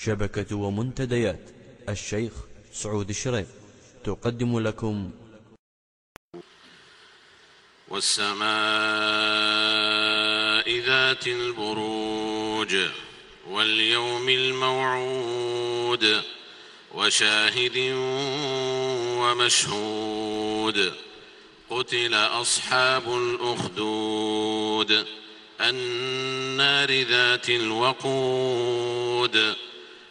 شبكة ومنتديات. الشيخ سعود الشريف تقدم لكم. والسماء ذات البروج واليوم الموعود وشاهد ومشهود قتل أصحاب الأخدود النار ذات الوقود.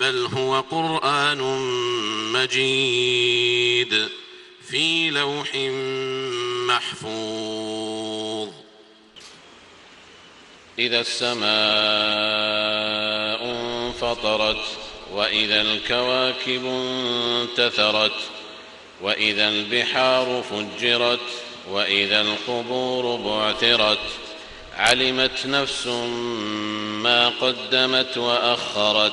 بل هو قرآن مجيد في لوح محفوظ. إذا السماء انفطرت وإذا الكواكب انتثرت وإذا البحار فجرت وإذا القبور بعثرت علمت نفس ما قدمت وأخرت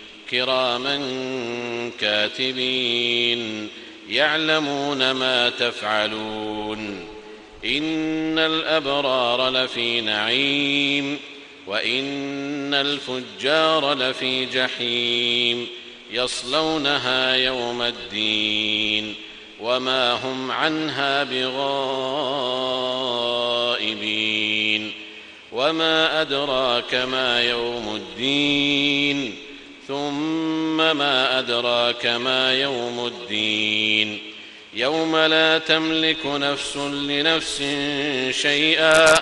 كراما كاتبين يعلمون ما تفعلون إن الأبرار لفي نعيم وإن الفجار لفي جحيم يصلونها يوم الدين وما هم عنها بغائبين وما أدراك ما يوم الدين ثم ما أدراك ما يوم الدين. يوم لا تملك نفس لنفس شيئا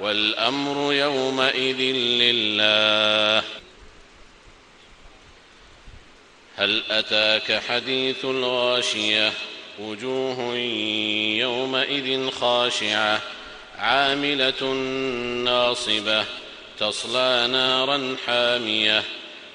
والأمر يومئذ لله. هل أتاك حديث الغاشية؟ وجوه يومئذ خاشعة. عاملة ناصبة. تصلى نارا حامية.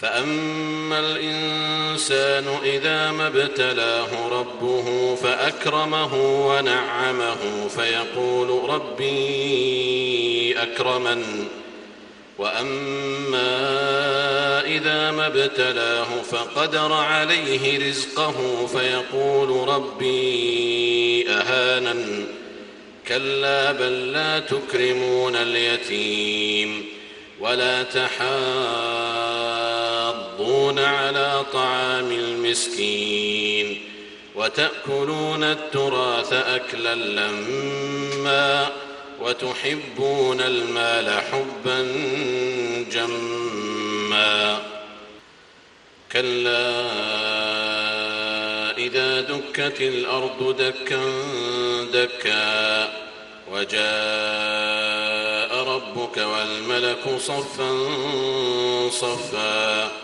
فأما الإنسان إذا ما ابتلاه ربه فأكرمه ونعمه فيقول ربي أكرمن. وأما إذا ما ابتلاه فقدر عليه رزقه فيقول ربي أهانن. كلا بل لا تكرمون اليتيم ولا تحاضون على طعام المسكين وتأكلون التراث أكلا لما وتحبون المال حبا جما كلا إذا دكت الأرض دكا دكا وجاء ربك والملك صفا صفا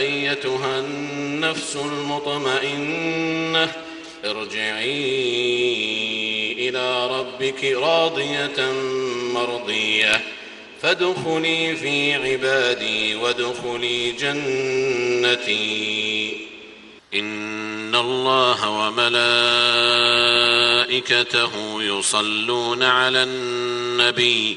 أيتها النفس المطمئنة ارجعي إلى ربك راضية مرضية. فادخلي في عبادي وادخلي جنتي. إن الله وملائكته يصلون على النبي.